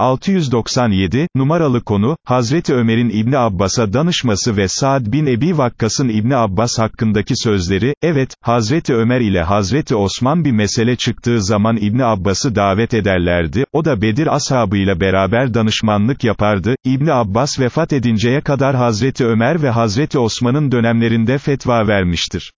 697, numaralı konu, Hazreti Ömer'in İbni Abbas'a danışması ve Saad bin Ebi Vakkas'ın İbni Abbas hakkındaki sözleri, evet, Hazreti Ömer ile Hazreti Osman bir mesele çıktığı zaman İbni Abbas'ı davet ederlerdi, o da Bedir ashabıyla beraber danışmanlık yapardı, İbni Abbas vefat edinceye kadar Hazreti Ömer ve Hazreti Osman'ın dönemlerinde fetva vermiştir.